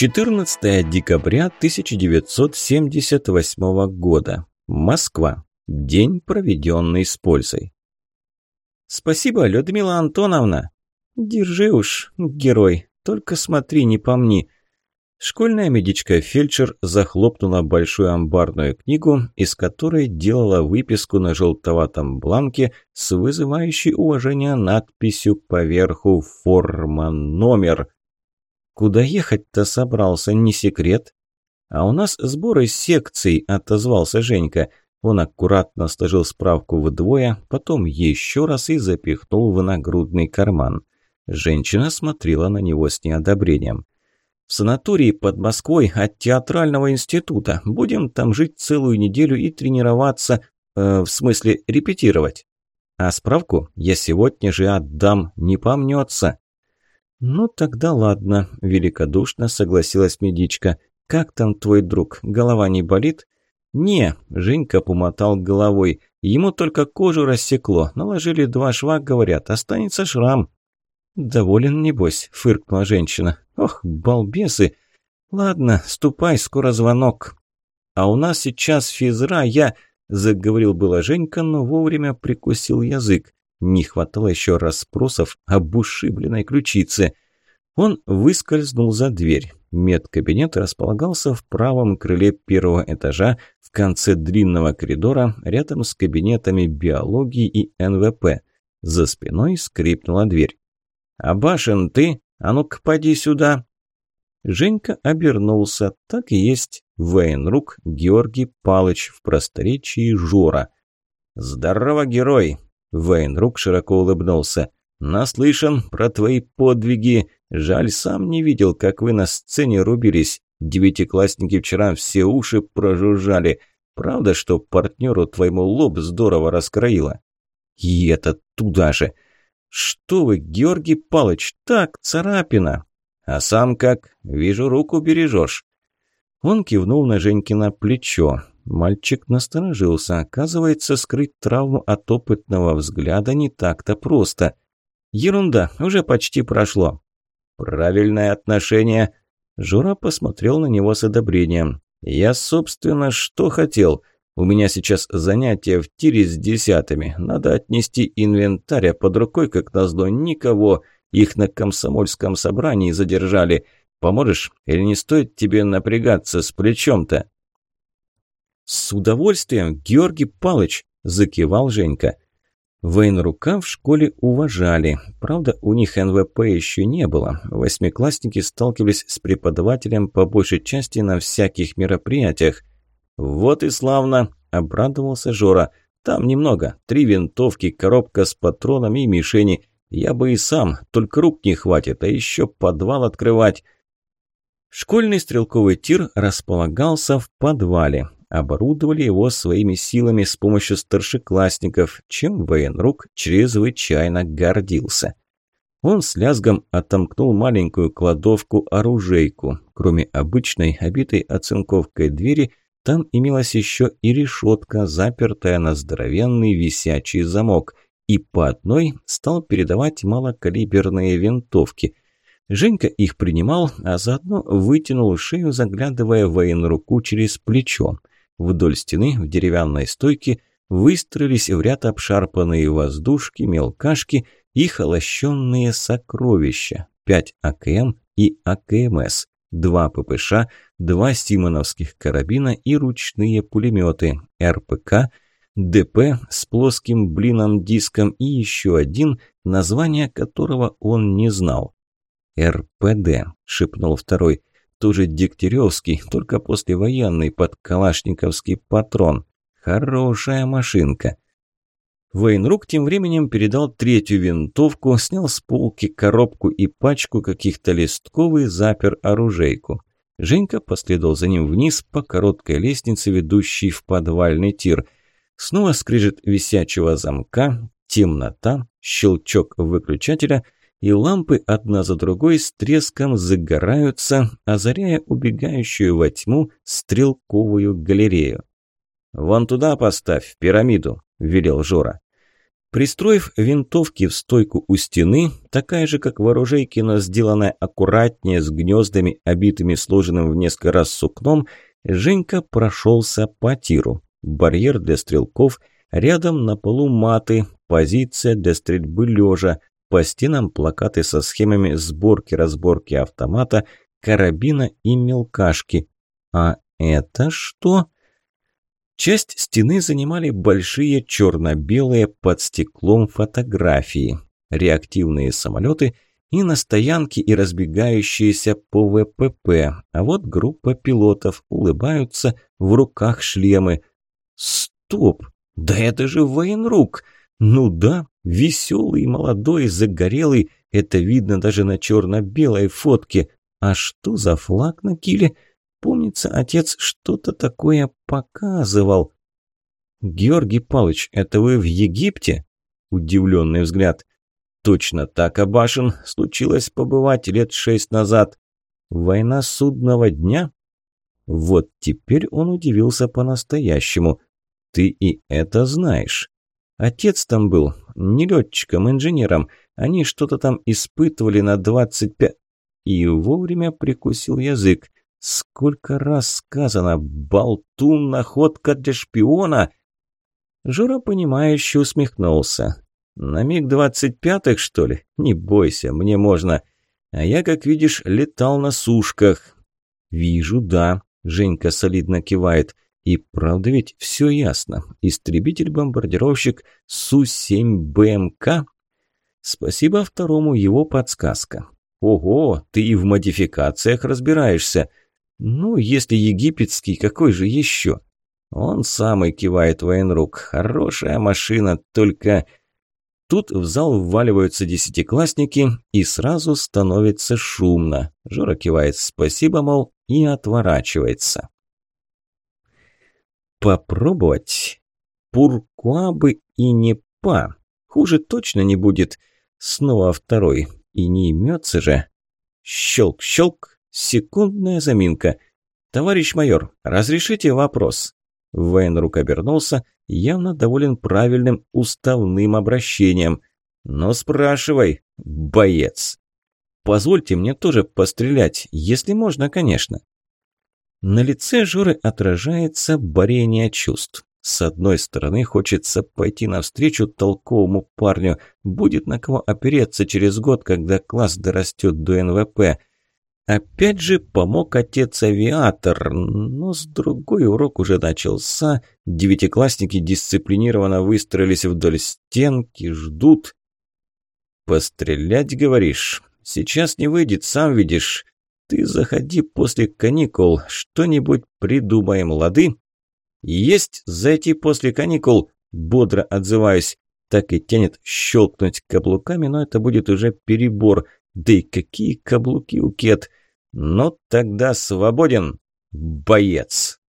14 декабря 1978 года. Москва. День, проведенный с пользой. «Спасибо, Людмила Антоновна!» «Держи уж, герой, только смотри, не помни!» Школьная медичка-фельдшер захлопнула большую амбарную книгу, из которой делала выписку на желтоватом бланке с вызывающей уважение надписью поверху «Форма номер». Куда ехать-то собрался, не секрет? А у нас сборы секций, отозвался Женька. Он аккуратно сложил справку вдвое, потом еще раз и запихнул в нагрудный карман. Женщина смотрела на него с неодобрением. «В санатории под Москвой от театрального института. Будем там жить целую неделю и тренироваться, э, в смысле репетировать. А справку я сегодня же отдам, не помнется». «Ну тогда ладно», – великодушно согласилась медичка. «Как там твой друг? Голова не болит?» «Не», – Женька помотал головой. «Ему только кожу рассекло. Наложили два шва, говорят, останется шрам». «Доволен, небось», – фыркнула женщина. «Ох, балбесы! Ладно, ступай, скоро звонок». «А у нас сейчас физра, я...» – заговорил было Женька, но вовремя прикусил язык. Не хватало еще расспросов об ушибленной ключице. Он выскользнул за дверь. Медкабинет располагался в правом крыле первого этажа в конце длинного коридора рядом с кабинетами биологии и НВП. За спиной скрипнула дверь. «Абашин, ты? А ну-ка, поди сюда!» Женька обернулся. Так и есть. Военрук Георгий Палыч в просторечии Жора. «Здорово, герой!» Вейнрук широко улыбнулся. «Наслышан про твои подвиги. Жаль, сам не видел, как вы на сцене рубились. Девятиклассники вчера все уши прожужжали. Правда, что партнеру твоему лоб здорово раскроило?» «И это туда же!» «Что вы, Георгий Палыч, так, царапина!» «А сам как? Вижу, руку бережешь». Он кивнул на Женькино плечо. Мальчик насторожился. Оказывается, скрыть травму от опытного взгляда не так-то просто. Ерунда, уже почти прошло. Правильное отношение. Жура посмотрел на него с одобрением. Я, собственно, что хотел. У меня сейчас занятия в тире с десятыми. Надо отнести инвентарь, а под рукой, как назло, никого. Их на комсомольском собрании задержали. Поможешь? Или не стоит тебе напрягаться с плечом-то? «С удовольствием, Георгий Палыч!» – закивал Женька. Военрука в школе уважали. Правда, у них НВП еще не было. Восьмиклассники сталкивались с преподавателем по большей части на всяких мероприятиях. «Вот и славно!» – обрадовался Жора. «Там немного. Три винтовки, коробка с патронами и мишени. Я бы и сам, только рук не хватит, а еще подвал открывать». Школьный стрелковый тир располагался в подвале оборудовали его своими силами с помощью старшеклассников, чем военрук чрезвычайно гордился. Он с лязгом отомкнул маленькую кладовку-оружейку. Кроме обычной, обитой оцинковкой двери, там имелась еще и решетка, запертая на здоровенный висячий замок, и по одной стал передавать малокалиберные винтовки. Женька их принимал, а заодно вытянул шею, заглядывая военруку через плечо. Вдоль стены в деревянной стойке выстроились в ряд обшарпанные воздушки, мелкашки и холощенные сокровища. Пять АКМ и АКМС, два ППШ, два симоновских карабина и ручные пулеметы, РПК, ДП с плоским блином-диском и еще один, название которого он не знал. «РПД», – шепнул второй тоже Дегтяревский, только послевоенный под калашниковский патрон. Хорошая машинка. Вейнрук тем временем передал третью винтовку, снял с полки коробку и пачку каких-то листков и запер оружейку. Женька последовал за ним вниз по короткой лестнице, ведущей в подвальный тир. Снова скрежет висячего замка, темнота, щелчок выключателя – и лампы одна за другой с треском загораются, озаряя убегающую во тьму стрелковую галерею. «Вон туда поставь, пирамиду», – велел Жора. Пристроив винтовки в стойку у стены, такая же, как в оружейке, но сделанная аккуратнее, с гнездами, обитыми сложенным в несколько раз сукном, Женька прошелся по тиру. Барьер для стрелков, рядом на полу маты, позиция для стрельбы лежа, по стенам плакаты со схемами сборки-разборки автомата, карабина и мелкашки. А это что? Часть стены занимали большие черно-белые под стеклом фотографии, реактивные самолеты и на стоянке и разбегающиеся по ВПП, а вот группа пилотов улыбаются, в руках шлемы. Стоп! Да это же военрук! Ну да, веселый, молодой, загорелый, это видно даже на черно-белой фотке. А что за флаг на киле? — Помнится, отец что-то такое показывал. «Георгий Павлович, это вы в Египте?» Удивленный взгляд. «Точно так, Абашин. Случилось побывать лет шесть назад. Война судного дня?» Вот теперь он удивился по-настоящему. «Ты и это знаешь. Отец там был, не летчиком, инженером. Они что-то там испытывали на двадцать пять...» И вовремя прикусил язык. Сколько раз сказано «болтун, находка для шпиона!» Жура, понимающе усмехнулся. «На миг двадцать пятых, что ли? Не бойся, мне можно. А я, как видишь, летал на сушках». «Вижу, да», — Женька солидно кивает. «И правда ведь все ясно. Истребитель-бомбардировщик Су-7 БМК?» «Спасибо второму его подсказка». «Ого, ты и в модификациях разбираешься». «Ну, если египетский, какой же еще?» «Он самый кивает военрук. Хорошая машина, только...» Тут в зал вваливаются десятиклассники, и сразу становится шумно. Жора кивает «спасибо», мол, и отворачивается. Попробовать? Пуркуа бы и не па. Хуже точно не будет. Снова второй. И не имется же. Щелк-щелк. Секундная заминка. «Товарищ майор, разрешите вопрос?» Вейнрук обернулся, явно доволен правильным уставным обращением. «Но спрашивай, боец!» «Позвольте мне тоже пострелять, если можно, конечно». На лице Жоры отражается борение чувств. С одной стороны, хочется пойти навстречу толковому парню, будет на кого опереться через год, когда класс дорастет до НВП – Опять же помог отец-авиатор, но с другой урок уже начался. Девятиклассники дисциплинированно выстроились вдоль стенки, ждут. «Пострелять, говоришь? Сейчас не выйдет, сам видишь. Ты заходи после каникул, что-нибудь придумаем, лады?» «Есть зайти после каникул», – бодро отзываюсь. Так и тянет щелкнуть каблуками, но это будет уже перебор. Да и какие каблуки у кет! «Ну тогда свободен, боец!»